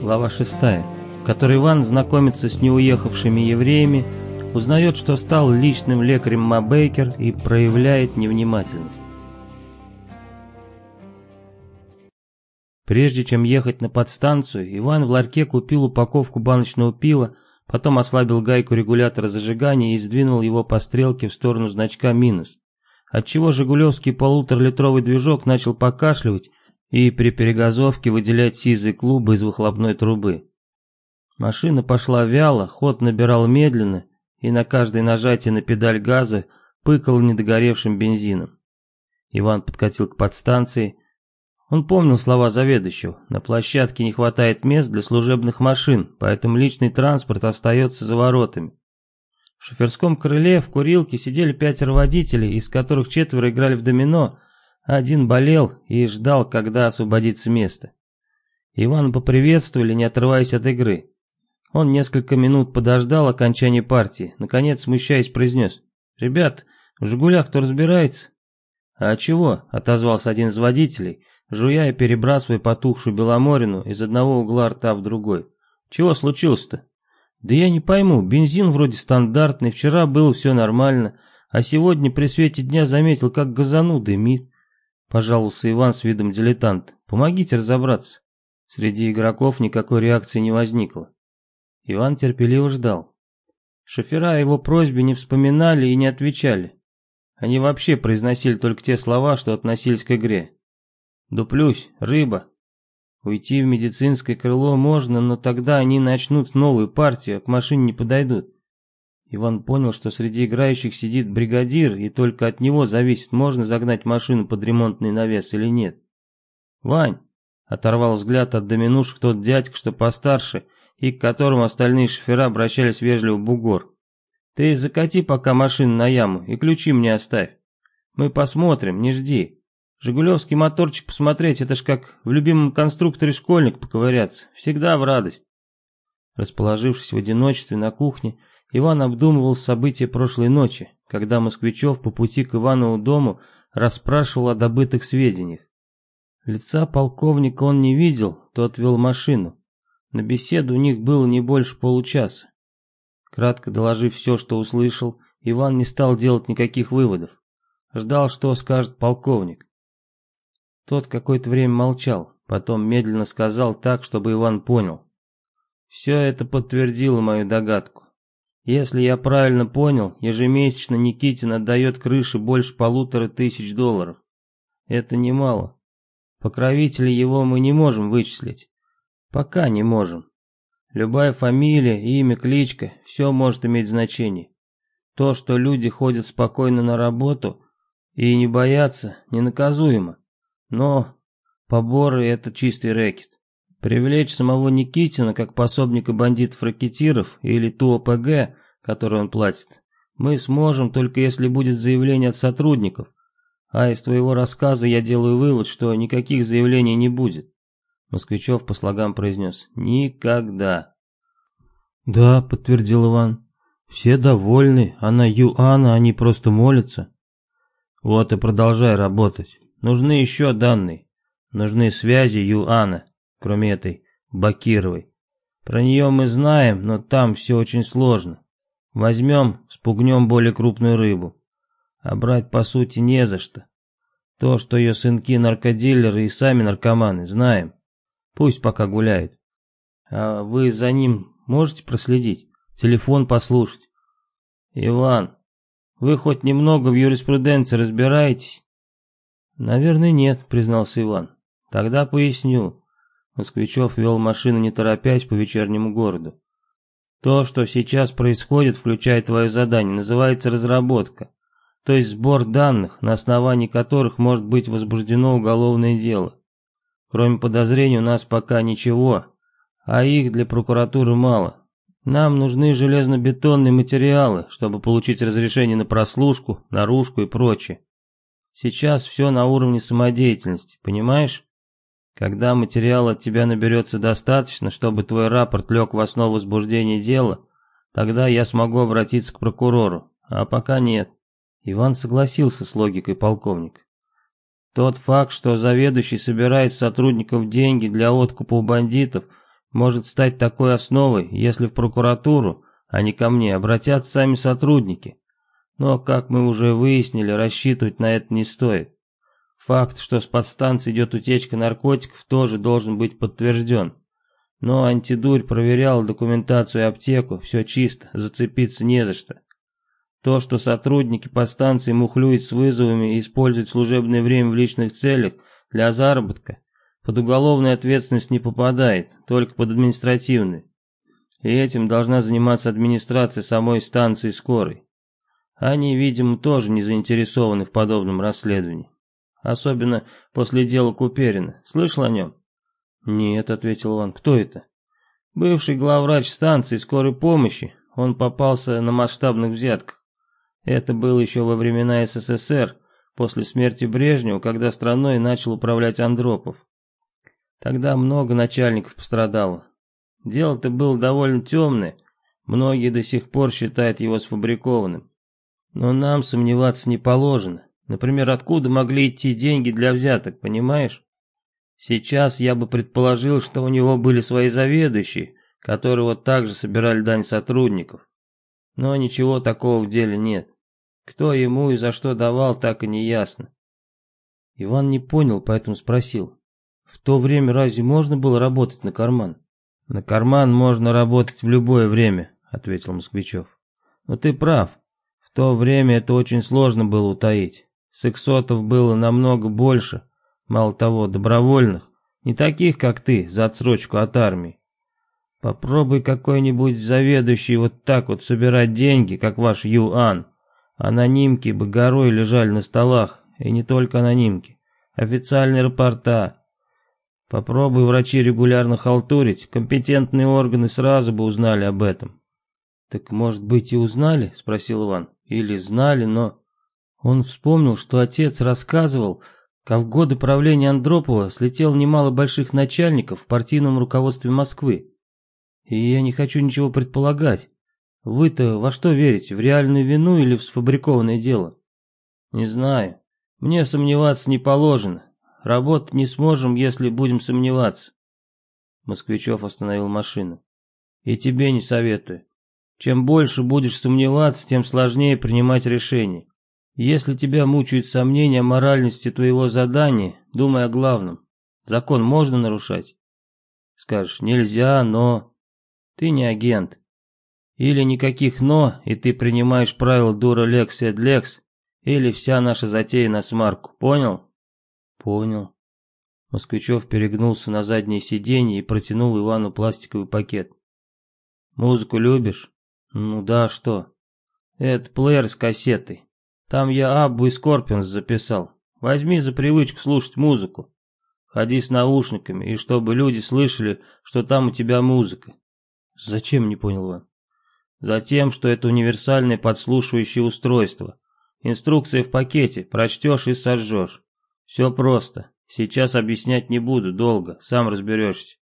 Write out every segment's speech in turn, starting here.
Глава 6, в которой Иван знакомится с неуехавшими евреями, узнает, что стал личным лекарем Мабейкер и проявляет невнимательность. Прежде чем ехать на подстанцию, Иван в ларьке купил упаковку баночного пива, потом ослабил гайку регулятора зажигания и сдвинул его по стрелке в сторону значка «минус», отчего жигулевский полуторалитровый движок начал покашливать и при перегазовке выделять сизые клубы из выхлопной трубы. Машина пошла вяло, ход набирал медленно, и на каждое нажатие на педаль газа пыкал недогоревшим бензином. Иван подкатил к подстанции. Он помнил слова заведующего. На площадке не хватает мест для служебных машин, поэтому личный транспорт остается за воротами. В шоферском крыле в курилке сидели пятеро водителей, из которых четверо играли в домино, один болел и ждал, когда освободится место. Ивана поприветствовали, не отрываясь от игры. Он несколько минут подождал окончания партии, наконец, смущаясь, произнес. «Ребят, в «Жигулях» кто разбирается?» «А чего?» — отозвался один из водителей, жуя и перебрасывая потухшую Беломорину из одного угла рта в другой. «Чего случилось-то?» «Да я не пойму, бензин вроде стандартный, вчера было все нормально, а сегодня при свете дня заметил, как газану дымит. Пожаловался Иван с видом дилетанта. Помогите разобраться. Среди игроков никакой реакции не возникло. Иван терпеливо ждал. Шофера его просьбе не вспоминали и не отвечали. Они вообще произносили только те слова, что относились к игре. «Дуплюсь, рыба». Уйти в медицинское крыло можно, но тогда они начнут новую партию, а к машине не подойдут. Иван понял, что среди играющих сидит бригадир, и только от него зависит, можно загнать машину под ремонтный навес или нет. «Вань!» — оторвал взгляд от доминушек тот дядька, что постарше, и к которому остальные шофера обращались вежливо бугор. «Ты закати пока машину на яму и ключи мне оставь. Мы посмотрим, не жди. Жигулевский моторчик посмотреть, это ж как в любимом конструкторе школьник поковыряться, всегда в радость». Расположившись в одиночестве на кухне, Иван обдумывал события прошлой ночи, когда Москвичев по пути к Иванову дому расспрашивал о добытых сведениях. Лица полковника он не видел, тот вел машину. На беседу у них было не больше получаса. Кратко доложив все, что услышал, Иван не стал делать никаких выводов. Ждал, что скажет полковник. Тот какое-то время молчал, потом медленно сказал так, чтобы Иван понял. Все это подтвердило мою догадку. Если я правильно понял, ежемесячно Никитин отдает крыше больше полутора тысяч долларов. Это немало. Покровителей его мы не можем вычислить. Пока не можем. Любая фамилия, имя, кличка, все может иметь значение. То, что люди ходят спокойно на работу и не боятся, ненаказуемо. Но поборы — это чистый рэкет. Привлечь самого Никитина как пособника бандитов-ракетиров или ту ОПГ, которую он платит, мы сможем, только если будет заявление от сотрудников. А из твоего рассказа я делаю вывод, что никаких заявлений не будет. Москвичев по слогам произнес «Никогда». «Да», — подтвердил Иван, — «все довольны, а на Юана они просто молятся». «Вот и продолжай работать. Нужны еще данные. Нужны связи Юана кроме этой Бакировой. Про нее мы знаем, но там все очень сложно. Возьмем, спугнем более крупную рыбу. А брать по сути не за что. То, что ее сынки наркодилеры и сами наркоманы, знаем. Пусть пока гуляют. А вы за ним можете проследить? Телефон послушать? Иван, вы хоть немного в юриспруденции разбираетесь? Наверное, нет, признался Иван. Тогда поясню. Москвичев вел машину не торопясь по вечернему городу. То, что сейчас происходит, включая твое задание, называется разработка, то есть сбор данных, на основании которых может быть возбуждено уголовное дело. Кроме подозрений у нас пока ничего, а их для прокуратуры мало. Нам нужны железно-бетонные материалы, чтобы получить разрешение на прослушку, наружку и прочее. Сейчас все на уровне самодеятельности, понимаешь? Когда материала от тебя наберется достаточно, чтобы твой рапорт лег в основу возбуждения дела, тогда я смогу обратиться к прокурору, а пока нет. Иван согласился с логикой полковника. Тот факт, что заведующий собирает сотрудников деньги для откупа у бандитов, может стать такой основой, если в прокуратуру, а не ко мне, обратятся сами сотрудники. Но, как мы уже выяснили, рассчитывать на это не стоит. Факт, что с подстанции идет утечка наркотиков, тоже должен быть подтвержден. Но антидурь проверял документацию и аптеку, все чисто, зацепиться не за что. То, что сотрудники подстанции мухлюют с вызовами и используют служебное время в личных целях для заработка, под уголовную ответственность не попадает, только под административную. И этим должна заниматься администрация самой станции скорой. Они, видимо, тоже не заинтересованы в подобном расследовании. Особенно после дела Куперина. Слышал о нем? «Нет», — ответил он, — «кто это?» «Бывший главврач станции скорой помощи. Он попался на масштабных взятках. Это было еще во времена СССР, после смерти Брежнева, когда страной начал управлять Андропов. Тогда много начальников пострадало. Дело-то было довольно темное, многие до сих пор считают его сфабрикованным. Но нам сомневаться не положено. Например, откуда могли идти деньги для взяток, понимаешь? Сейчас я бы предположил, что у него были свои заведующие, которые вот так же собирали дань сотрудников. Но ничего такого в деле нет. Кто ему и за что давал, так и не ясно. Иван не понял, поэтому спросил. В то время разве можно было работать на карман? На карман можно работать в любое время, ответил Москвичев. Но ты прав. В то время это очень сложно было утаить. Сексотов было намного больше, Мало того, добровольных, не таких, как ты, за отсрочку от армии. Попробуй какой-нибудь заведующий вот так вот собирать деньги, как ваш Юан. Анонимки бы горой лежали на столах, и не только анонимки. Официальные рапорта. Попробуй врачи регулярно халтурить, компетентные органы сразу бы узнали об этом. «Так, может быть, и узнали?» — спросил Иван. «Или знали, но...» Он вспомнил, что отец рассказывал, как в годы правления Андропова слетело немало больших начальников в партийном руководстве Москвы. И я не хочу ничего предполагать. Вы-то во что верите, в реальную вину или в сфабрикованное дело? Не знаю. Мне сомневаться не положено. Работать не сможем, если будем сомневаться. Москвичев остановил машину. И тебе не советую. Чем больше будешь сомневаться, тем сложнее принимать решения. Если тебя мучают сомнения о моральности твоего задания, думай о главном. Закон можно нарушать? Скажешь, нельзя, но... Ты не агент. Или никаких «но», и ты принимаешь правила dura lex sed lex, или вся наша затея насмарку. Понял? Понял. Москвичев перегнулся на заднее сиденье и протянул Ивану пластиковый пакет. Музыку любишь? Ну да, что? Это плеер с кассетой. Там я Аббу и Скорпионс записал. Возьми за привычку слушать музыку. Ходи с наушниками, и чтобы люди слышали, что там у тебя музыка. Зачем, не понял Иван? Затем, что это универсальное подслушивающее устройство. Инструкция в пакете, прочтешь и сожжешь. Все просто. Сейчас объяснять не буду, долго, сам разберешься.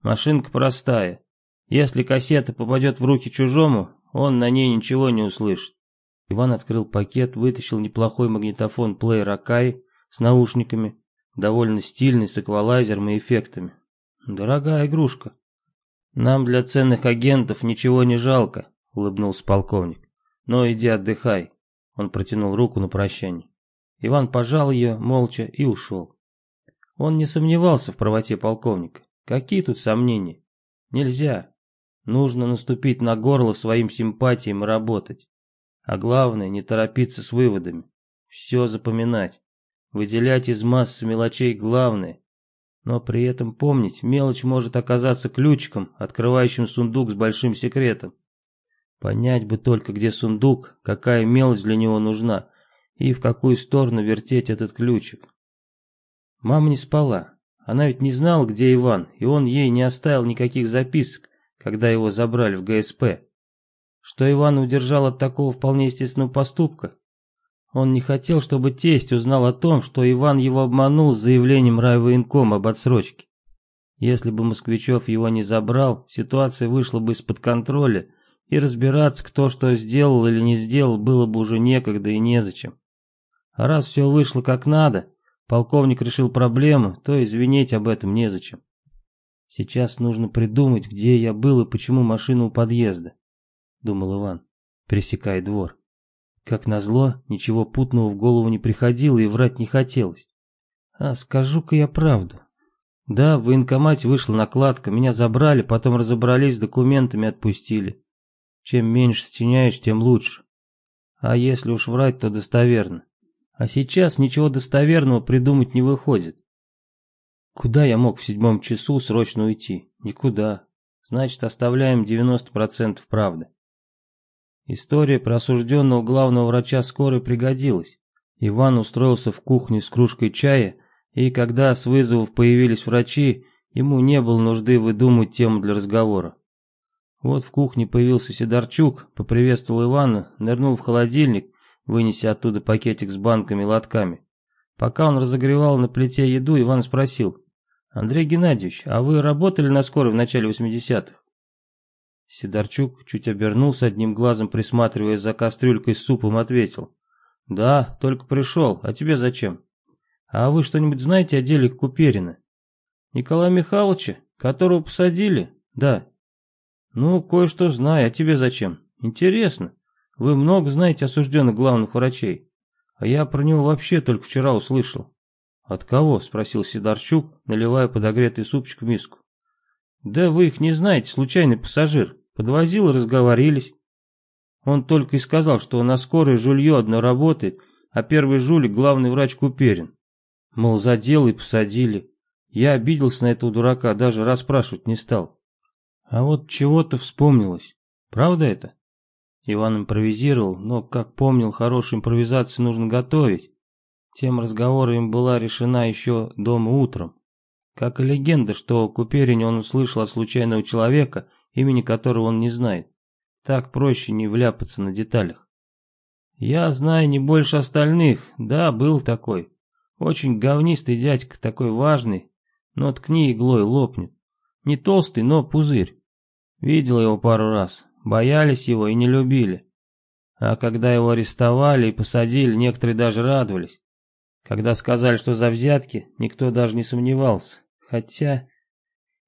Машинка простая. Если кассета попадет в руки чужому, он на ней ничего не услышит. Иван открыл пакет, вытащил неплохой магнитофон-плеер Акай с наушниками, довольно стильный, с эквалайзером и эффектами. Дорогая игрушка. Нам для ценных агентов ничего не жалко, улыбнулся полковник. Но иди отдыхай. Он протянул руку на прощание. Иван пожал ее молча и ушел. Он не сомневался в правоте полковника. Какие тут сомнения? Нельзя. Нужно наступить на горло своим симпатиям и работать. А главное, не торопиться с выводами. Все запоминать. Выделять из массы мелочей главное. Но при этом помнить, мелочь может оказаться ключиком, открывающим сундук с большим секретом. Понять бы только, где сундук, какая мелочь для него нужна, и в какую сторону вертеть этот ключик. Мама не спала. Она ведь не знала, где Иван, и он ей не оставил никаких записок, когда его забрали в ГСП. Что Иван удержал от такого вполне естественного поступка? Он не хотел, чтобы тесть узнал о том, что Иван его обманул с заявлением райвоенкома об отсрочке. Если бы Москвичев его не забрал, ситуация вышла бы из-под контроля, и разбираться, кто что сделал или не сделал, было бы уже некогда и незачем. А раз все вышло как надо, полковник решил проблему, то извинить об этом незачем. Сейчас нужно придумать, где я был и почему машина у подъезда, думал Иван, пересекая двор. Как назло, ничего путного в голову не приходило и врать не хотелось. А скажу-ка я правду. Да, в военкомате вышла накладка, меня забрали, потом разобрались с документами, отпустили. Чем меньше сочиняешь, тем лучше. А если уж врать, то достоверно. А сейчас ничего достоверного придумать не выходит. Куда я мог в седьмом часу срочно уйти? Никуда. Значит, оставляем 90% правды. История про осужденного главного врача скорой пригодилась. Иван устроился в кухне с кружкой чая, и когда с вызовов появились врачи, ему не было нужды выдумывать тему для разговора. Вот в кухне появился Сидорчук, поприветствовал Ивана, нырнул в холодильник, вынеся оттуда пакетик с банками и лотками. Пока он разогревал на плите еду, Иван спросил, «Андрей Геннадьевич, а вы работали на скорой в начале 80-х?» Сидорчук чуть обернулся одним глазом, присматривая за кастрюлькой с супом, ответил. «Да, только пришел. А тебе зачем?» «А вы что-нибудь знаете о деле Куперина?» «Николая Михайловича, которого посадили?» «Да». «Ну, кое-что знаю. А тебе зачем?» «Интересно. Вы много знаете осужденных главных врачей. А я про него вообще только вчера услышал». «От кого?» — спросил Сидорчук, наливая подогретый супчик в миску. «Да вы их не знаете, случайный пассажир. Подвозил и разговорились. Он только и сказал, что на скорой жулье одно работает, а первый жулик — главный врач Куперин. Мол, задел и посадили. Я обиделся на этого дурака, даже расспрашивать не стал. А вот чего-то вспомнилось. Правда это? Иван импровизировал, но, как помнил, хорошую импровизацию нужно готовить. Тем разговора им была решена еще дома утром. Как и легенда, что Куперине он услышал от случайного человека, имени которого он не знает. Так проще не вляпаться на деталях. Я знаю не больше остальных, да, был такой. Очень говнистый дядька, такой важный, но ткни иглой лопнет. Не толстый, но пузырь. Видел его пару раз, боялись его и не любили. А когда его арестовали и посадили, некоторые даже радовались. Когда сказали, что за взятки, никто даже не сомневался. Хотя...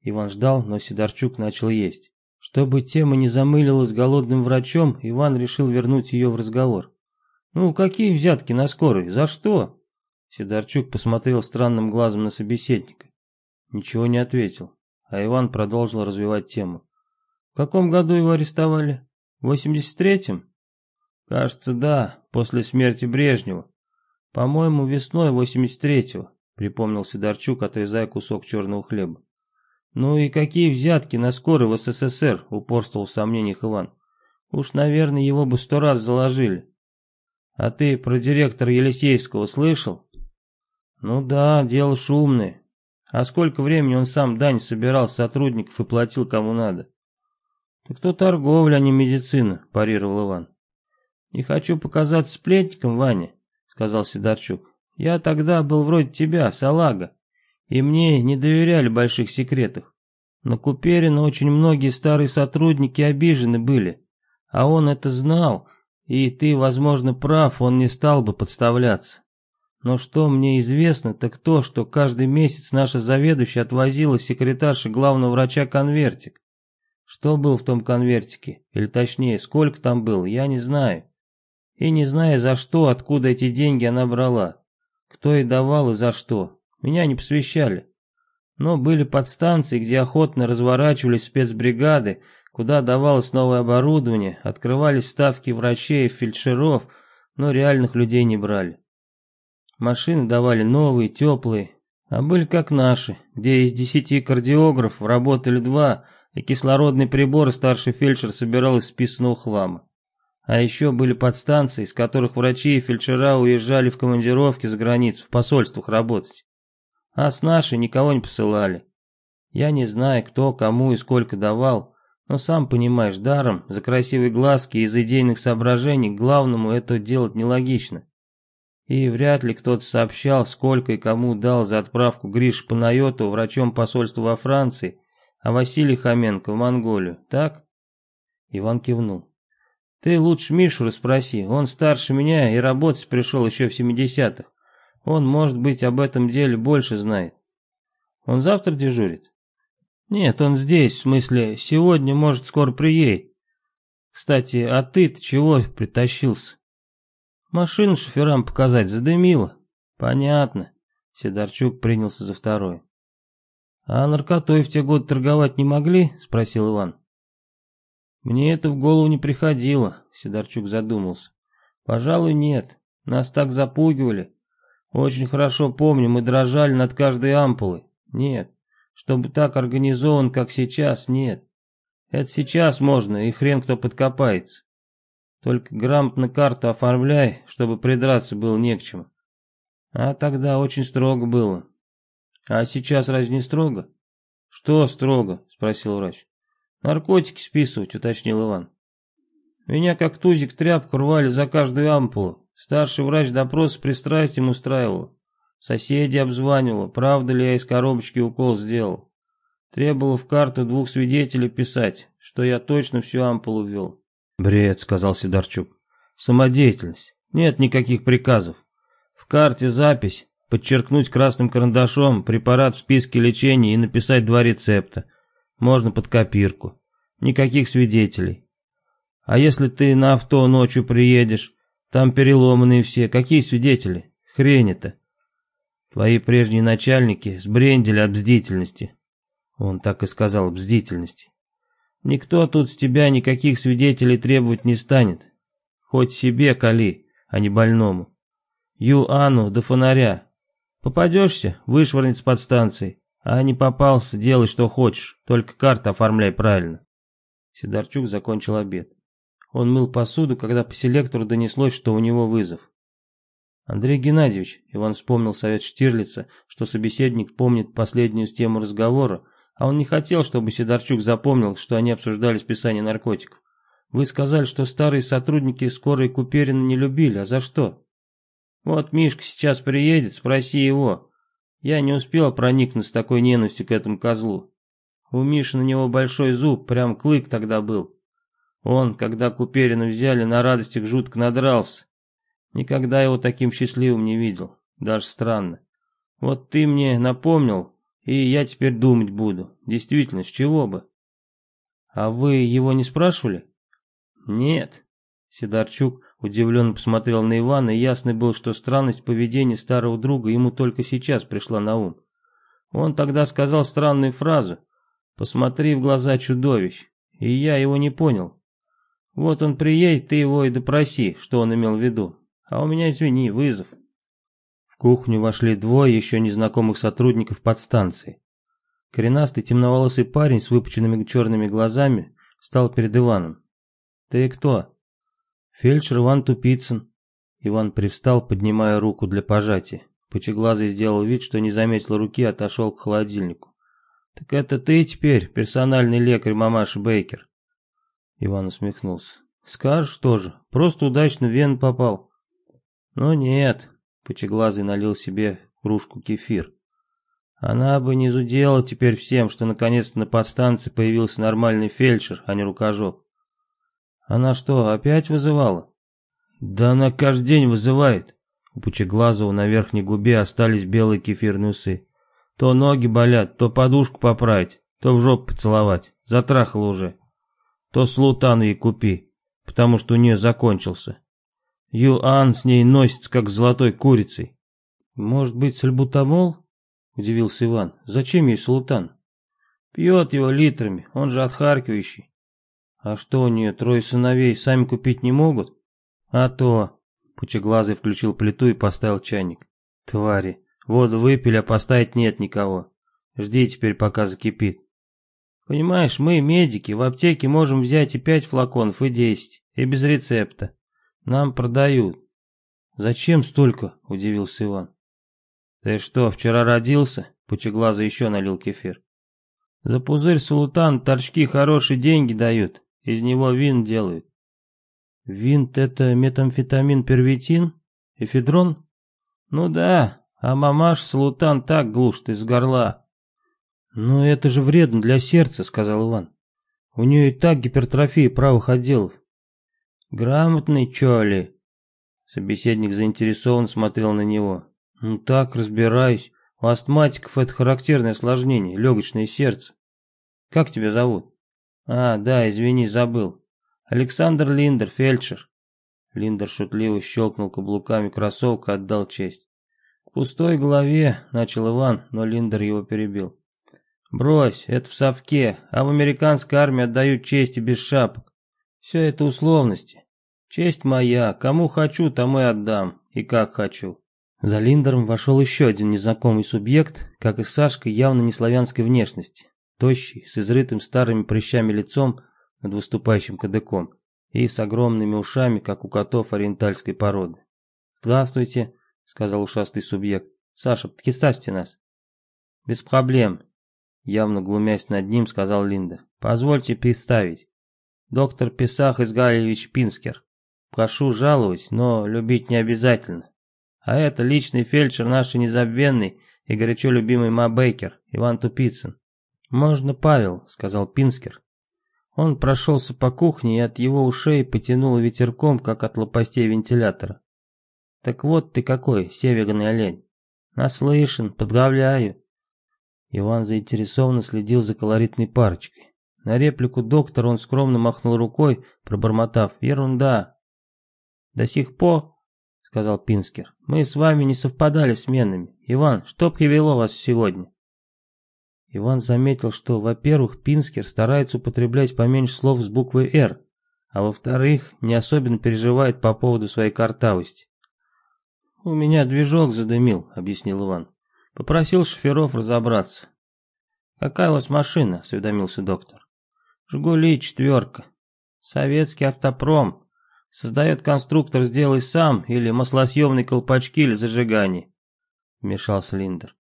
Иван ждал, но Сидорчук начал есть. Чтобы тема не замылилась голодным врачом, Иван решил вернуть ее в разговор. «Ну, какие взятки на скорой? За что?» Сидорчук посмотрел странным глазом на собеседника. Ничего не ответил, а Иван продолжил развивать тему. «В каком году его арестовали? В 83-м?» «Кажется, да, после смерти Брежнева. По-моему, весной 83-го», припомнил Сидорчук, отрезая кусок черного хлеба. «Ну и какие взятки на скорой в СССР?» — упорствовал в сомнениях Иван. «Уж, наверное, его бы сто раз заложили». «А ты про директора Елисейского слышал?» «Ну да, дело шумное. А сколько времени он сам дань собирал сотрудников и платил кому надо?» «Так то торговля, а не медицина», — парировал Иван. «Не хочу показаться сплетником, Ваня», — сказал Сидорчук. «Я тогда был вроде тебя, салага и мне не доверяли больших секретах. На Куперина очень многие старые сотрудники обижены были, а он это знал, и ты, возможно, прав, он не стал бы подставляться. Но что мне известно, так то, что каждый месяц наша заведующая отвозила секретарше главного врача конвертик. Что был в том конвертике, или точнее, сколько там было, я не знаю. И не знаю за что, откуда эти деньги она брала. Кто ей давал и за что. Меня не посвящали. Но были подстанции, где охотно разворачивались спецбригады, куда давалось новое оборудование, открывались ставки врачей и фельдшеров, но реальных людей не брали. Машины давали новые, теплые, а были как наши, где из десяти кардиографов работали два, и кислородный прибор старший фельдшер собирал из списанного хлама. А еще были подстанции, с которых врачи и фельдшера уезжали в командировки за границу, в посольствах работать. А с нашей никого не посылали. Я не знаю, кто, кому и сколько давал, но сам понимаешь, даром, за красивые глазки из идейных соображений, главному это делать нелогично. И вряд ли кто-то сообщал, сколько и кому дал за отправку Гриш Панайоту врачом посольства во Франции, а Василий Хоменко в Монголию, так? Иван кивнул. Ты лучше Мишу расспроси, он старше меня и работать пришел еще в семидесятых. Он, может быть, об этом деле больше знает. Он завтра дежурит? Нет, он здесь, в смысле, сегодня, может, скоро приедет. Кстати, а ты-то чего притащился? Машину шоферам показать задымило. Понятно. Сидорчук принялся за второй. А наркотой в те годы торговать не могли? Спросил Иван. Мне это в голову не приходило, Сидорчук задумался. Пожалуй, нет. Нас так запугивали. Очень хорошо помню, мы дрожали над каждой ампулой. Нет, чтобы так организован, как сейчас, нет. Это сейчас можно, и хрен кто подкопается. Только грамотно карту оформляй, чтобы придраться было не к чему. А тогда очень строго было. А сейчас разве не строго? Что строго? Спросил врач. Наркотики списывать, уточнил Иван. Меня как тузик тряпку рвали за каждую ампулу. Старший врач допрос с пристрастием устраивал. Соседи обзванивала, правда ли я из коробочки укол сделал. Требовал в карту двух свидетелей писать, что я точно всю ампулу ввел. «Бред», — сказал Сидорчук. «Самодеятельность. Нет никаких приказов. В карте запись, подчеркнуть красным карандашом препарат в списке лечения и написать два рецепта. Можно под копирку. Никаких свидетелей. А если ты на авто ночью приедешь, там переломанные все, какие свидетели? Хрень это. Твои прежние начальники сбрендили от бдительности. Он так и сказал, бдительности. Никто тут с тебя никаких свидетелей требовать не станет. Хоть себе кали, а не больному. Ю Анну до фонаря. Попадешься, вышвырнет с подстанции. А не попался, делай что хочешь, только карты оформляй правильно. Сидорчук закончил обед. Он мыл посуду, когда по селектору донеслось, что у него вызов. Андрей Геннадьевич, Иван вспомнил совет Штирлица, что собеседник помнит последнюю тему разговора, а он не хотел, чтобы Сидорчук запомнил, что они обсуждали списание наркотиков. Вы сказали, что старые сотрудники скорой Куперина не любили, а за что? Вот Мишка сейчас приедет, спроси его. Я не успел проникнуть с такой ненавистью к этому козлу. У Миши на него большой зуб, прям клык тогда был. Он, когда Куперина взяли, на радостях жутко надрался. Никогда его таким счастливым не видел. Даже странно. Вот ты мне напомнил, и я теперь думать буду. Действительно, с чего бы? А вы его не спрашивали? Нет. Сидорчук удивленно посмотрел на Ивана, и ясно было, что странность поведения старого друга ему только сейчас пришла на ум. Он тогда сказал странную фразу «Посмотри в глаза чудовищ», и я его не понял. Вот он приедет, ты его и допроси, что он имел в виду. А у меня, извини, вызов. В кухню вошли двое еще незнакомых сотрудников подстанции. Коренастый темноволосый парень с выпученными черными глазами стал перед Иваном. «Ты кто?» «Фельдшер Иван Тупицын». Иван привстал, поднимая руку для пожатия. Пучеглазый сделал вид, что не заметил руки, отошел к холодильнику. «Так это ты теперь, персональный лекарь мамаши Бейкер?» Иван усмехнулся. «Скажешь тоже, просто удачно в вен попал». «Ну нет, Пучеглазый налил себе кружку кефир. Она бы не зудела теперь всем, что наконец-то на подстанции появился нормальный фельдшер, а не рукожоп. Она что, опять вызывала? Да она каждый день вызывает. У Пучеглазого на верхней губе остались белые кефирные усы. То ноги болят, то подушку поправить, то в жопу поцеловать. Затрахал уже. То слутан ей купи, потому что у нее закончился. Юан с ней носится, как с золотой курицей. Может быть, сальбутамол? Удивился Иван. Зачем ей султан? Пьет его литрами, он же отхаркивающий. А что у нее, трое сыновей, сами купить не могут? А то... Пучеглазый включил плиту и поставил чайник. Твари, воду выпили, а поставить нет никого. Жди теперь, пока закипит. Понимаешь, мы, медики, в аптеке можем взять и пять флаконов, и десять, и без рецепта. Нам продают. Зачем столько? Удивился Иван. Ты что, вчера родился? Пучеглазый еще налил кефир. За пузырь султан торчки хорошие деньги дают. Из него вин делают. Винт это метамфетамин первитин? Эфедрон? Ну да, а мамаш султан так глушит из горла. Ну это же вредно для сердца, сказал Иван. У нее и так гипертрофия правых отделов. Грамотный, чё ли? Собеседник заинтересованно смотрел на него. Ну так, разбираюсь. У астматиков это характерное осложнение, легочное сердце. Как тебя зовут?» «А, да, извини, забыл. Александр Линдер, фельдшер». Линдер шутливо щелкнул каблуками кроссовка, отдал честь. «В пустой голове», — начал Иван, но Линдер его перебил. «Брось, это в совке, а в американской армии отдают честь и без шапок. Все это условности. Честь моя, кому хочу, тому и отдам, и как хочу». За Линдером вошел еще один незнакомый субъект, как и Сашка, явно не славянской внешности. Тощий, с изрытым старыми прыщами лицом над выступающим кадыком и с огромными ушами, как у котов ориентальской породы. «Здравствуйте», — сказал ушастый субъект. «Саша, представьте нас». «Без проблем», — явно глумясь над ним, сказал Линда. «Позвольте представить. Доктор Писах Изгалевич Пинскер. Прошу жаловать, но любить не обязательно. А это личный фельдшер нашей незабвенный и горячо любимый Ма Бейкер, Иван Тупицын. «Можно Павел», — сказал Пинскер. Он прошелся по кухне и от его ушей потянул ветерком, как от лопастей вентилятора. «Так вот ты какой, северный олень. Наслышан, поздравляю». Иван заинтересованно следил за колоритной парочкой. На реплику доктора он скромно махнул рукой, пробормотав «Ерунда». «До сих пор сказал Пинскер. «Мы с вами не совпадали сменами. Иван, что привело вас сегодня?» Иван заметил, что, во-первых, Пинскер старается употреблять поменьше слов с буквой «Р», а во-вторых, не особенно переживает по поводу своей картавости. «У меня движок задымил», — объяснил Иван. «Попросил шоферов разобраться». «Какая у вас машина?» — осведомился доктор. «Жигули, четверка. Советский автопром. Создает конструктор «сделай сам» или маслосъемные колпачки или зажигание», — вмешался Линдер.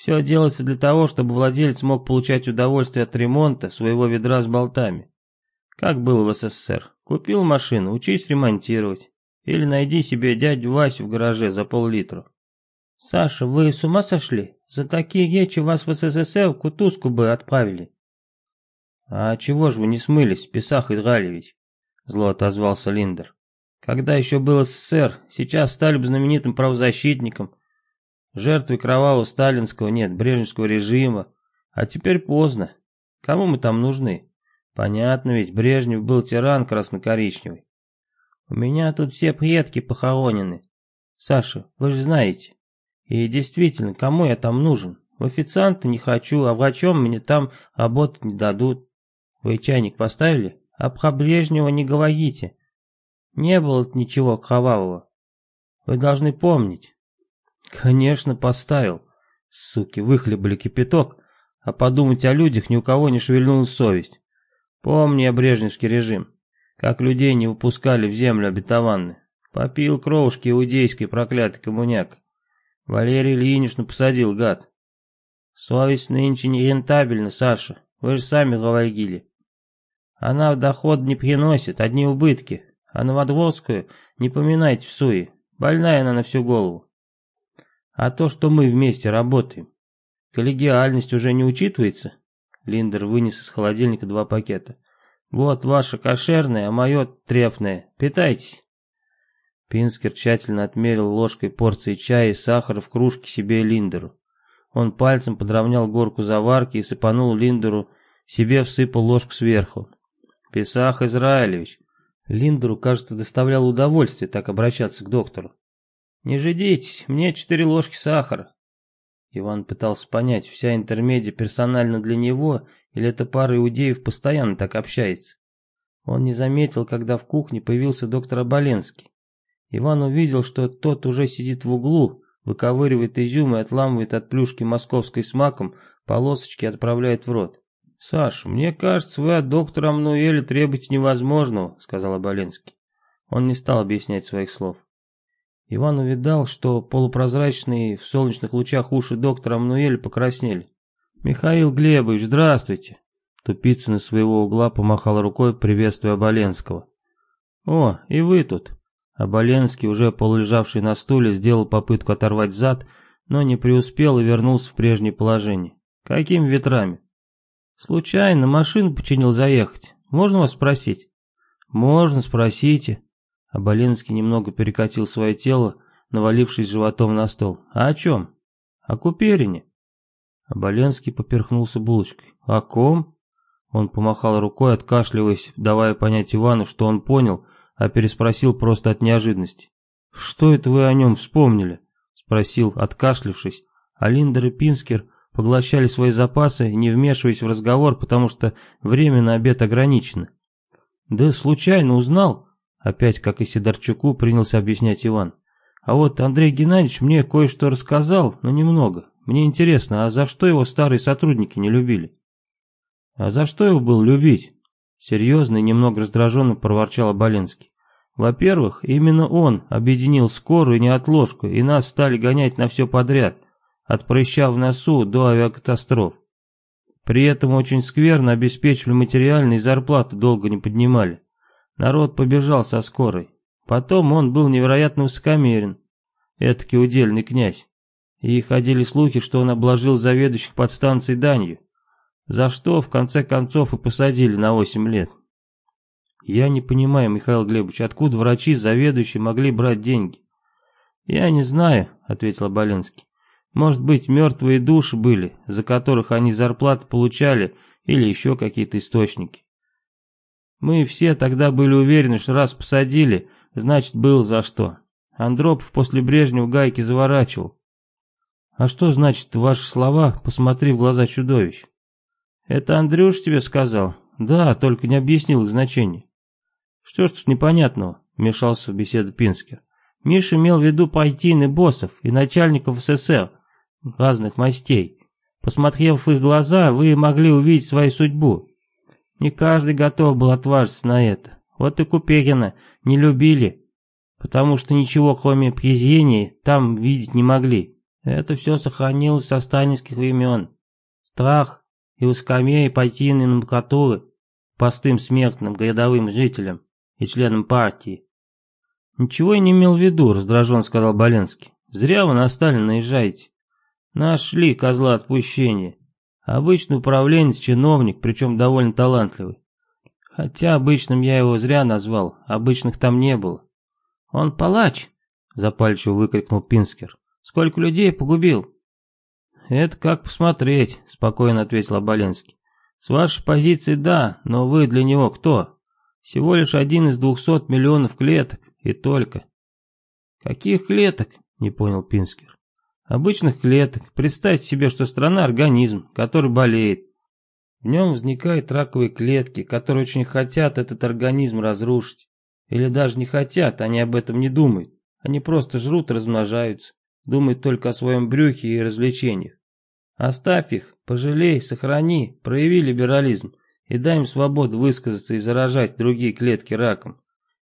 «Все делается для того, чтобы владелец мог получать удовольствие от ремонта своего ведра с болтами. Как было в СССР. Купил машину, учись ремонтировать. Или найди себе дядю Васю в гараже за пол-литра». «Саша, вы с ума сошли? За такие речи вас в СССР в кутузку бы отправили». «А чего же вы не смылись, Писах Изгалевич?» Зло отозвался Линдер. Когда еще был СССР, сейчас стали бы знаменитым правозащитником. Жертвой кровавого сталинского, нет, брежневского режима. А теперь поздно. Кому мы там нужны? Понятно ведь, Брежнев был тиран красно-коричневый. У меня тут все предки похоронены. Саша, вы же знаете. И действительно, кому я там нужен? В официанта не хочу, а врачом мне там работать не дадут. Вы чайник поставили? А про Брежнева не говорите. Не было ничего кровавого. Вы должны помнить. Конечно, поставил. Суки, выхлебали кипяток, а подумать о людях ни у кого не шевельнула совесть. Помни о брежневский режим, как людей не выпускали в землю обетованную. Попил кровушки иудейской проклятый коммуняк. Валерий Ильиничну посадил, гад. Совесть нынче не рентабельна, Саша, вы же сами говорили. Она доход не приносит, одни убытки. А Новодворскую не поминайте в суе. Больная она на всю голову. А то, что мы вместе работаем. Коллегиальность уже не учитывается? Линдер вынес из холодильника два пакета. Вот ваше кошерное, а мое трефное. Питайтесь. Пинскер тщательно отмерил ложкой порции чая и сахара в кружке себе и Линдеру. Он пальцем подровнял горку заварки и сыпанул Линдеру, себе всыпал ложку сверху. Писах Израилевич. Линдеру, кажется, доставляло удовольствие так обращаться к доктору. Не жидитесь, мне четыре ложки сахара. Иван пытался понять, вся интермедия персонально для него, или эта пара иудеев постоянно так общается. Он не заметил, когда в кухне появился доктор Оболенский. Иван увидел, что тот уже сидит в углу, выковыривает изюм и отламывает от плюшки московской с маком, полосочки отправляет в рот. «Саш, мне кажется, вы от доктора Амнуэля требуете невозможного», — сказал Оболенский. Он не стал объяснять своих слов. Иван увидал, что полупрозрачные в солнечных лучах уши доктора Амнуэля покраснели. «Михаил Глебович, здравствуйте!» Тупицын из своего угла помахал рукой, приветствуя Оболенского. «О, и вы тут!» Оболенский, уже полулежавший на стуле, сделал попытку оторвать зад, но не преуспел и вернулся в прежнее положение. «Какими ветрами?» Случайно машину починил заехать. Можно вас спросить? Можно, спросите. Аболинский немного перекатил свое тело, навалившись животом на стол. А о чем? О Куперине. Аболенский поперхнулся булочкой. О ком? Он помахал рукой, откашливаясь, давая понять Ивану, что он понял, а переспросил просто от неожиданности. «Что это вы о нем вспомнили?» — спросил, откашлившись. А Линдер и Пинскер поглощали свои запасы, не вмешиваясь в разговор, потому что время на обед ограничено. «Да случайно узнал», — опять, как и Сидорчуку, принялся объяснять Иван. «А вот Андрей Геннадьевич мне кое-что рассказал, но немного. Мне интересно, а за что его старые сотрудники не любили?» «А за что его было любить?» Серьезно и немного раздраженно проворчал Оболенский. «Во-первых, именно он объединил скорую неотложку, и нас стали гонять на все подряд, от прыща в носу до авиакатастроф. При этом очень скверно обеспечивали материальные и зарплату долго не поднимали. Народ побежал со скорой. Потом он был невероятно высокомерен, этакий удельный князь. И ходили слухи, что он обложил заведующих подстанцией данью за что в конце концов и посадили на 8 лет. Я не понимаю, Михаил Глебович, откуда врачи, заведующие, могли брать деньги? Я не знаю, ответил Аболенский. Может быть, мертвые души были, за которых они зарплаты получали, или еще какие-то источники. Мы все тогда были уверены, что раз посадили, значит, был за что. Андропов после Брежнева гайки заворачивал. А что значит ваши слова «посмотри в глаза чудовищ»? «Это Андрюш тебе сказал?» «Да, только не объяснил их значение». «Что ж тут непонятного?» — вмешался в беседу Пинскер. «Миша имел в виду партийных боссов и начальников СССР разных мастей. Посмотрев в их глаза, вы могли увидеть свою судьбу. Не каждый готов был отважиться на это. Вот и Купегина не любили, потому что ничего, кроме презрения, там видеть не могли. Это все сохранилось со сталинских времен. Страх, и у скамей партийной номенклатуры, простым смертным городовым жителям и членам партии. «Ничего я не имел в виду», — раздражен сказал Боленский. «Зря вы на Сталина наезжаете. Нашли козла отпущения. Обычный управленец, чиновник, причем довольно талантливый. Хотя обычным я его зря назвал, обычных там не было. Он палач, запальчиво выкрикнул Пинскер. Сколько людей погубил? «Это как посмотреть», — спокойно ответил Оболенский. «С вашей позиции да, но вы для него кто? Всего лишь один из двухсот миллионов клеток, и только». «Каких клеток?» — не понял Пинскер. «Обычных клеток. Представьте себе, что страна — организм, который болеет. В нем возникают раковые клетки, которые очень хотят этот организм разрушить. Или даже не хотят, они об этом не думают. Они просто жрут и размножаются, думают только о своем брюхе и развлечениях. Оставь их, пожалей, сохрани, прояви либерализм и дай им свободу высказаться и заражать другие клетки раком.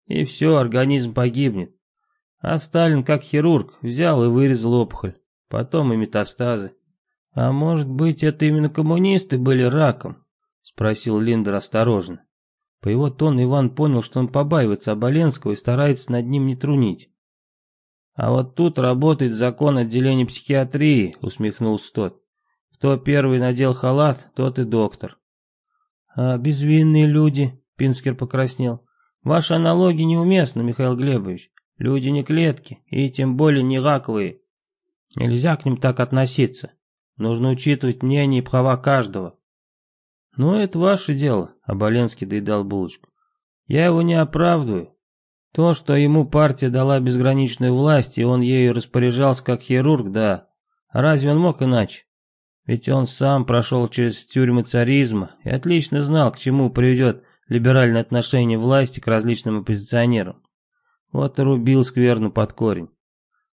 И все, организм погибнет. А Сталин, как хирург, взял и вырезал опухоль. Потом и метастазы. А может быть, это именно коммунисты были раком? Спросил Линдер осторожно. По его тону Иван понял, что он побаивается Оболенского и старается над ним не трунить. «А вот тут работает закон отделения психиатрии», — усмехнулся тот. Кто первый надел халат, тот и доктор. А безвинные люди, Пинскер покраснел. Ваши аналогии неуместны, Михаил Глебович. Люди не клетки, и тем более не раковые. Нельзя к ним так относиться. Нужно учитывать мнение и права каждого. Ну, это ваше дело, Оболенский доедал булочку. Я его не оправдываю. То, что ему партия дала безграничную власть, и он ею распоряжался как хирург, да. Разве он мог иначе? Ведь он сам прошел через тюрьмы царизма и отлично знал, к чему приведет либеральное отношение власти к различным оппозиционерам. Вот и рубил скверну под корень.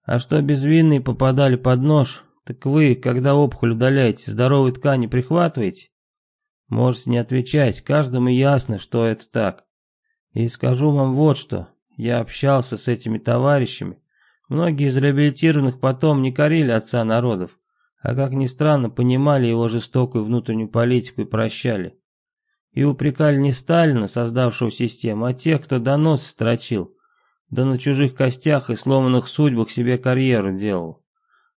А что безвинные попадали под нож, так вы, когда опухоль удаляете, здоровые ткани прихватываете? Можете не отвечать, каждому ясно, что это так. И скажу вам вот что, я общался с этими товарищами. Многие из реабилитированных потом не корили отца народов, а как ни странно, понимали его жестокую внутреннюю политику и прощали. И упрекали не Сталина, создавшего систему, а тех, кто донос строчил, да на чужих костях и сломанных судьбах себе карьеру делал.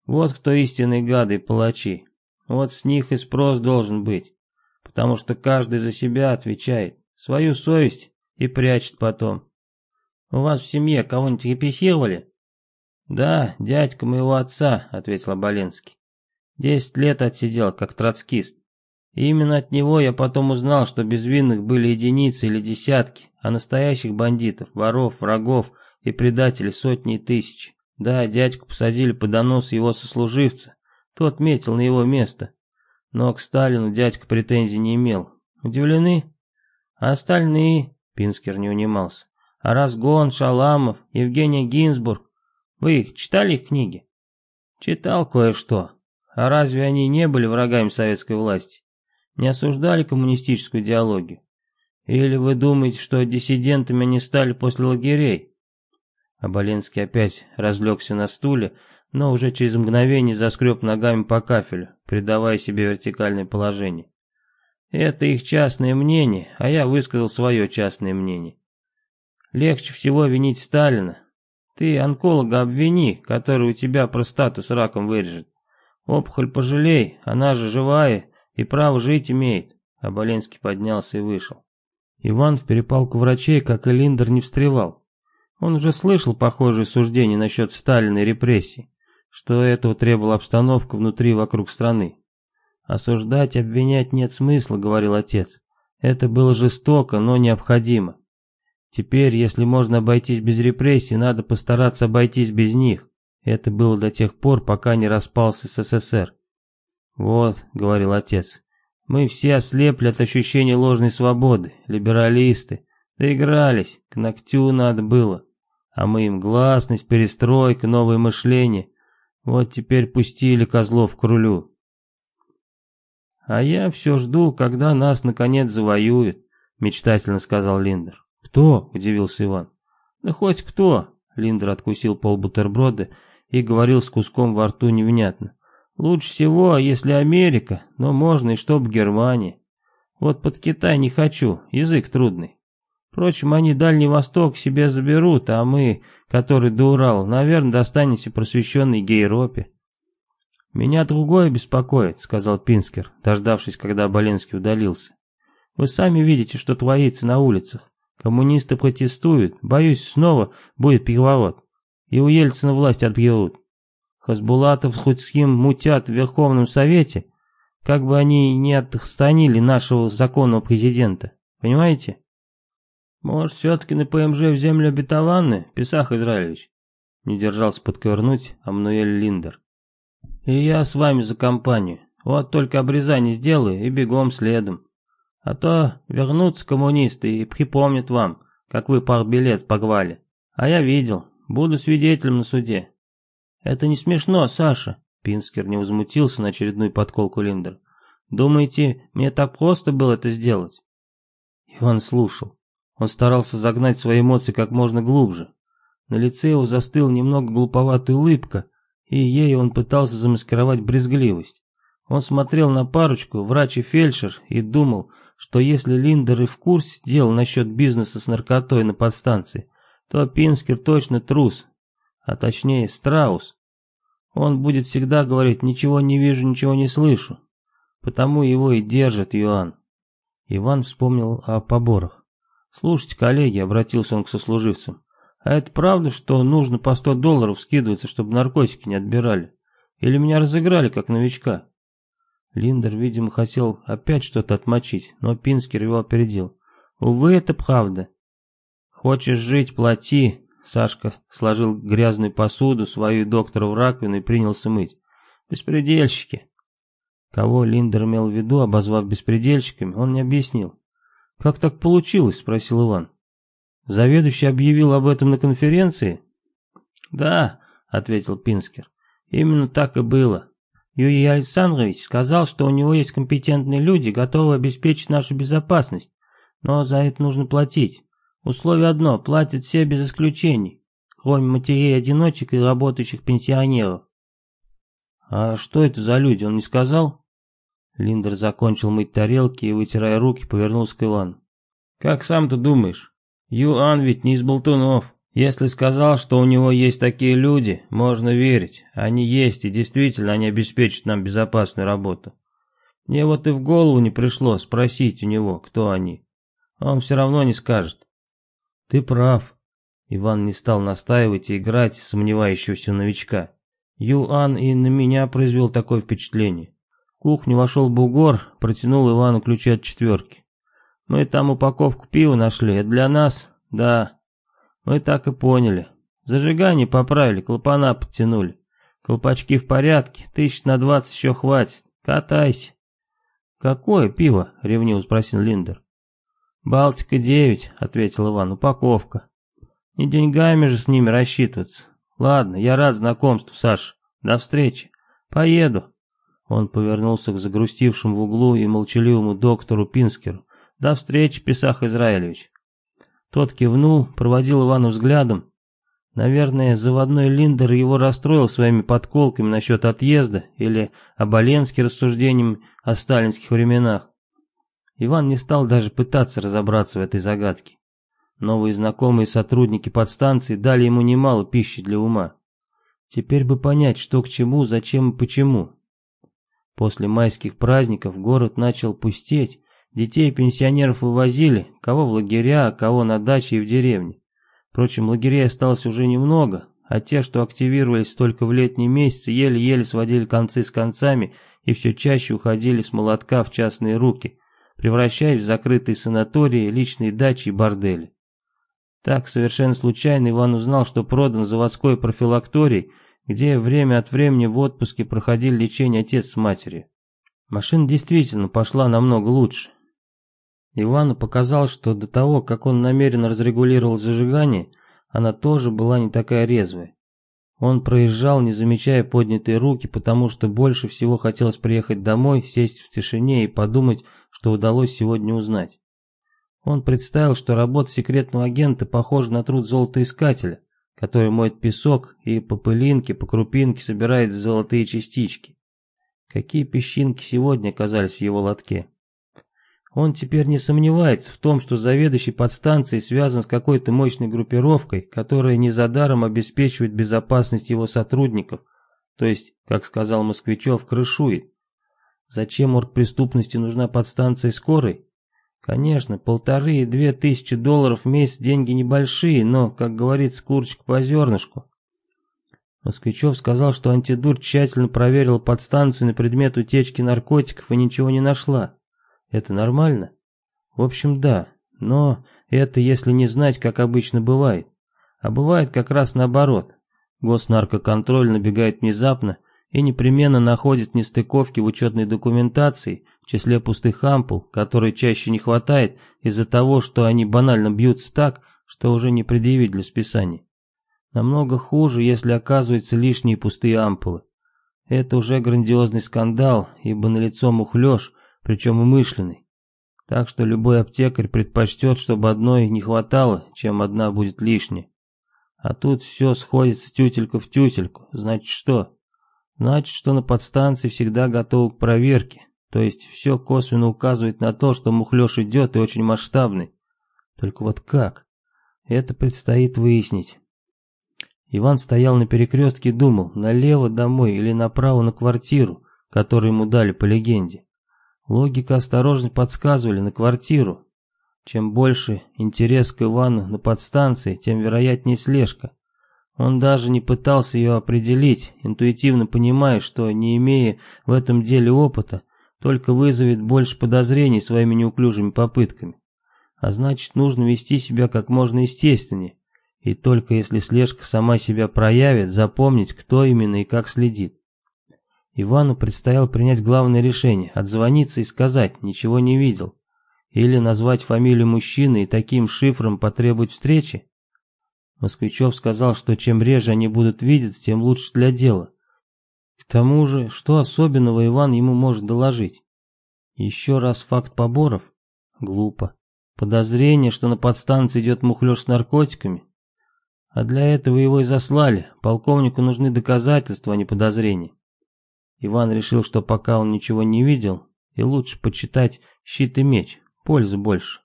Вот кто истинные гады и палачи. Вот с них и спрос должен быть, потому что каждый за себя отвечает, свою совесть и прячет потом. У вас в семье кого-нибудь репрессировали? Да, дядька моего отца, ответил Оболенский. Десять лет отсидел, как троцкист. И именно от него я потом узнал, что безвинных были единицы или десятки, а настоящих бандитов, воров, врагов и предателей сотни и тысячи. Да, дядьку посадили по доносу его сослуживца. Тот метил на его место. Но к Сталину дядька претензий не имел. Удивлены? А остальные? Пинскер не унимался. А Разгон, Шаламов, Евгения Гинзбург. Вы их читали их книги? Читал кое-что. А разве они не были врагами советской власти? Не осуждали коммунистическую идеологию? Или вы думаете, что диссидентами они стали после лагерей? Оболенский опять разлегся на стуле, но уже через мгновение заскреб ногами по кафелю, придавая себе вертикальное положение. Это их частное мнение, а я высказал свое частное мнение. Легче всего винить Сталина. Ты онколога обвини, который у тебя простату с раком вырежет. Опухоль пожалей, она же живая и право жить имеет. Оболенский поднялся и вышел. Иван в перепалку врачей, как и Линдер, не встревал. Он уже слышал похожие суждения насчет Сталина и репрессий, что этого требовала обстановка внутри и вокруг страны. «Осуждать, обвинять нет смысла», — говорил отец. «Это было жестоко, но необходимо. Теперь, если можно обойтись без репрессий, надо постараться обойтись без них. Это было до тех пор, пока не распался СССР. «Вот», — говорил отец, — «мы все ослепли от ощущения ложной свободы, либералисты, доигрались, к ногтю надо было, а мы им гласность, перестройка, новое мышление, вот теперь пустили козлов к рулю». «А я все жду, когда нас наконец завоюют», — мечтательно сказал Линдер. «Кто?» — удивился Иван. «Да хоть кто!» — Линдер откусил пол бутерброда и говорил с куском во рту невнятно. «Лучше всего, если Америка, но можно и чтоб Германия. Вот под Китай не хочу, язык трудный. Впрочем, они Дальний Восток себе заберут, а мы, который до Урала, наверное, достанемся просвещенной Гейропе». «Меня другое беспокоит», — сказал Пинскер, дождавшись, когда Боленский удалился. «Вы сами видите, что творится на улицах. Коммунисты протестуют, боюсь, снова будет переворот. И у Ельцина власть отберут. Хасбулатов с кем мутят в Верховном Совете, как бы они не отстранили нашего законного президента. Понимаете? Может, все-таки на ПМЖ в землю обетованны, Писах Израилевич? Не держался подковырнуть Амнуэль Линдер. И я с вами за компанию. Вот только обрезание сделаю и бегом следом. А то вернутся коммунисты и припомнят вам, как вы партбилет погвали. А я видел, буду свидетелем на суде. Это не смешно, Саша. Пинскер не возмутился на очередную подколку Линдер. Думаете, мне так просто было это сделать? Иван слушал. Он старался загнать свои эмоции как можно глубже. На лице его застыла немного глуповатая улыбка, и ей он пытался замаскировать брезгливость. Он смотрел на парочку, врач и фельдшер, и думал, что если Линдер и в курсе дел насчет бизнеса с наркотой на подстанции, то Пинскер точно трус, а точнее страус. Он будет всегда говорить «ничего не вижу, ничего не слышу», потому его и держит Иоанн. Иван вспомнил о поборах. «Слушайте, коллеги», — обратился он к сослуживцам, «а это правда, что нужно по сто долларов скидываться, чтобы наркотики не отбирали? Или меня разыграли, как новичка?» Линдер, видимо, хотел опять что-то отмочить, но Пинскер его опередил. «Увы, это правда. Хочешь жить, плати». Сашка сложил грязную посуду, свою доктора в раковину и принялся мыть. «Беспредельщики». Кого Линдер имел в виду, обозвав беспредельщиками, он не объяснил. «Как так получилось?» — спросил Иван. «Заведующий объявил об этом на конференции?» «Да», — ответил Пинскер. «Именно так и было. Юрий Александрович сказал, что у него есть компетентные люди, готовые обеспечить нашу безопасность, но за это нужно платить. Условие одно, платят все без исключений, кроме матерей-одиночек и работающих пенсионеров. А что это за люди, он не сказал? Линдер закончил мыть тарелки и, вытирая руки, повернулся к Ивану. Как сам ты думаешь? Юан ведь не из болтунов. Если сказал, что у него есть такие люди, можно верить. Они есть, и действительно они обеспечат нам безопасную работу. Мне вот и в голову не пришло спросить у него, кто они. Он все равно не скажет. Ты прав. Иван не стал настаивать и играть сомневающегося новичка. Юан и на меня произвел такое впечатление. Кухню вошел бугор, протянул Ивану ключи от четверки. Мы там упаковку пива нашли, это для нас? Да. Мы так и поняли. Зажигание поправили, клапана подтянули. Колпачки в порядке, тысяч на двадцать еще хватит. Катайся. Какое пиво? Ревниво спросил Линдер. Балтика-9, ответил Иван, упаковка. Не деньгами же с ними рассчитываться. Ладно, я рад знакомству, Саша. До встречи. Поеду. Он повернулся к загрустившему в углу и молчаливому доктору Пинскеру. До встречи, Писах Израилевич. Тот кивнул, проводил Ивана взглядом Наверное, заводной Линдер его расстроил своими подколками насчет отъезда или оболенски рассуждениями о сталинских временах. Иван не стал даже пытаться разобраться в этой загадке. Новые знакомые сотрудники подстанции дали ему немало пищи для ума. Теперь бы понять, что к чему, зачем и почему. После майских праздников город начал пустеть, детей и пенсионеров вывозили, кого в лагеря, а кого на даче и в деревне. Впрочем, лагерей осталось уже немного, а те, что активировались только в летние месяцы, еле-еле сводили концы с концами и все чаще уходили с молотка в частные руки, превращаясь в закрытые санатории, личные дачи и бордели. Так, совершенно случайно Иван узнал, что продан заводской профилакторий, где время от времени в отпуске проходили лечение отец с матерью. Машина действительно пошла намного лучше. Ивану показалось, что до того, как он намеренно разрегулировал зажигание, она тоже была не такая резвая. Он проезжал, не замечая поднятые руки, потому что больше всего хотелось приехать домой, сесть в тишине и подумать, что удалось сегодня узнать. Он представил, что работа секретного агента похожа на труд золотоискателя, который моет песок и по пылинке, по крупинке собирает золотые частички. Какие песчинки сегодня оказались в его лотке? Он теперь не сомневается в том, что заведующий подстанцией связан с какой-то мощной группировкой, которая не за даром обеспечивает безопасность его сотрудников, то есть, как сказал Москвичев, крышует. Зачем оргпреступности нужна подстанция скорой? Конечно, полторы и две тысячи долларов в месяц деньги небольшие, но, как говорится, курочка по зернышку. Москвичев сказал, что антидур тщательно проверил подстанцию на предмет утечки наркотиков и ничего не нашла. Это нормально? В общем, да, но это если не знать, как обычно бывает. А бывает как раз наоборот. Госнаркоконтроль набегает внезапно и непременно находит нестыковки в учетной документации, в числе пустых ампул, которой чаще не хватает из-за того, что они банально бьются так, что уже не предъявить для списания. Намного хуже, если оказываются лишние пустые ампулы. Это уже грандиозный скандал, ибо налицо мухлёж, причем умышленный. Так что любой аптекарь предпочтет, чтобы одной не хватало, чем одна будет лишняя. А тут все сходится тютелька в тютельку. Значит что? Значит, что на подстанции всегда готовы к проверке. То есть все косвенно указывает на то, что мухлёж идет и очень масштабный. Только вот как? Это предстоит выяснить. Иван стоял на перекрестке и думал, налево домой или направо на квартиру, которую ему дали по легенде. Логика осторожно подсказывали на квартиру. Чем больше интерес к Ивану на подстанции, тем вероятнее слежка. Он даже не пытался ее определить, интуитивно понимая, что, не имея в этом деле опыта, только вызовет больше подозрений своими неуклюжими попытками. А значит, нужно вести себя как можно естественнее, и только если слежка сама себя проявит, запомнить, кто именно и как следит. Ивану предстояло принять главное решение – отзвониться и сказать «ничего не видел». Или назвать фамилию мужчины и таким шифром потребовать встречи? Москвичев сказал, что чем реже они будут видеться, тем лучше для дела. К тому же, что особенного Иван ему может доложить? Еще раз факт поборов? Глупо. Подозрение, что на подстанции идет мухлёж с наркотиками? А для этого его и заслали. Полковнику нужны доказательства, а не подозрения. Иван решил, что пока он ничего не видел, и лучше почитать «Щит и меч», пользы больше.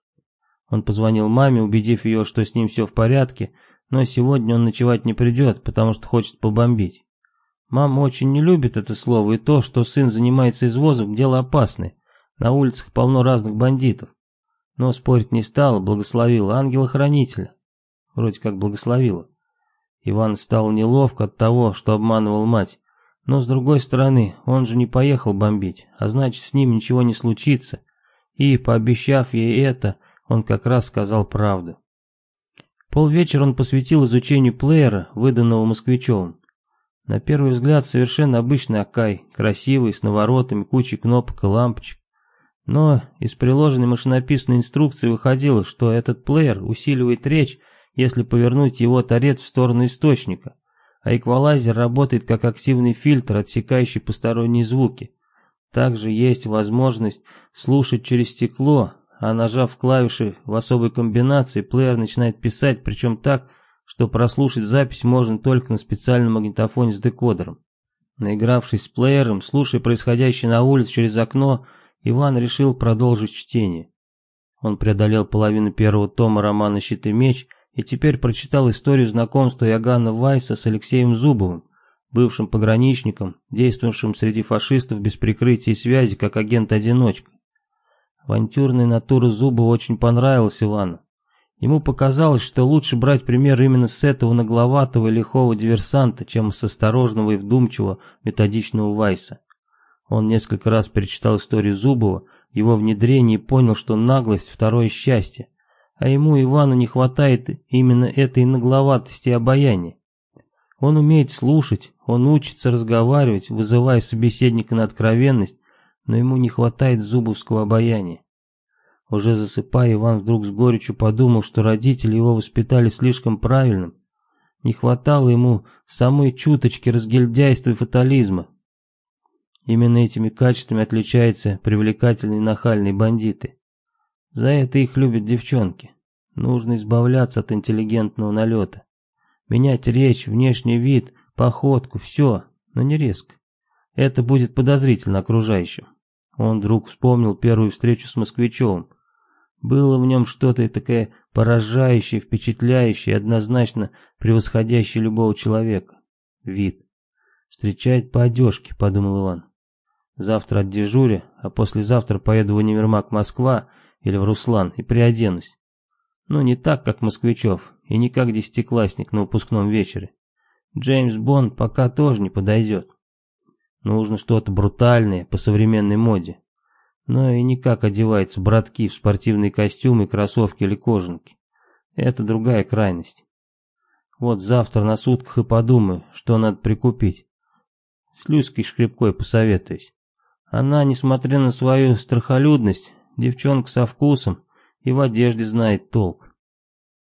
Он позвонил маме, убедив ее, что с ним все в порядке, но сегодня он ночевать не придет, потому что хочет побомбить. Мама очень не любит это слово, и то, что сын занимается извозом, дело опасное. На улицах полно разных бандитов. Но спорить не стала, благословила ангела-хранителя. Вроде как благословила. Иван стал неловко от того, что обманывал мать. Но с другой стороны, он же не поехал бомбить, а значит с ним ничего не случится. И, пообещав ей это, он как раз сказал правду. Полвечера он посвятил изучению плеера, выданного Москвичевым. На первый взгляд совершенно обычный Акай, красивый, с наворотами, кучей кнопок и лампочек. Но из приложенной машинописной инструкции выходило, что этот плеер усиливает речь, если повернуть его торец в сторону источника, а эквалайзер работает как активный фильтр, отсекающий посторонние звуки. Также есть возможность слушать через стекло, а нажав клавиши в особой комбинации, плеер начинает писать, причем так, что прослушать запись можно только на специальном магнитофоне с декодером. Наигравшись с плеером, слушая происходящее на улице через окно, Иван решил продолжить чтение. Он преодолел половину первого тома романа «Щит и меч» и теперь прочитал историю знакомства Иоганна Вайса с Алексеем Зубовым, бывшим пограничником, действовавшим среди фашистов без прикрытия и связи как агент-одиночка. Авантюрная натура Зубова очень понравилась Ивану. Ему показалось, что лучше брать пример именно с этого нагловатого и лихого диверсанта, чем с осторожного и вдумчивого методичного Вайса. Он несколько раз перечитал историю Зубова, его внедрение и понял, что наглость – второе счастье. А ему, Ивану, не хватает именно этой нагловатости и обаяния. Он умеет слушать, он учится разговаривать, вызывая собеседника на откровенность, но ему не хватает зубовского обаяния. Уже засыпая, Иван вдруг с горечью подумал, что родители его воспитали слишком правильным. Не хватало ему самой чуточки разгильдяйства и фатализма. Именно этими качествами отличаются привлекательные нахальные бандиты. За это их любят девчонки. Нужно избавляться от интеллигентного налета. Менять речь, внешний вид, походку, все, но не резко. Это будет подозрительно окружающим. Он вдруг вспомнил первую встречу с Москвичевым. Было в нем что-то такое поражающее, впечатляющее, однозначно превосходящее любого человека. Вид. «Встречает по одежке», — подумал Иван. «Завтра от дежуря, а послезавтра поеду в универмаг Москва или в Руслан и приоденусь. Ну, не так, как Москвичев, и не как десятиклассник на выпускном вечере. Джеймс Бонд пока тоже не подойдет. Нужно что-то брутальное, по современной моде. Но и не как одеваются братки в спортивные костюмы, кроссовки или кожанки. Это другая крайность. Вот завтра на сутках и подумаю, что надо прикупить. С Люськой Шкребкой посоветуюсь. Она, несмотря на свою страхолюдность, девчонка со вкусом и в одежде знает толк.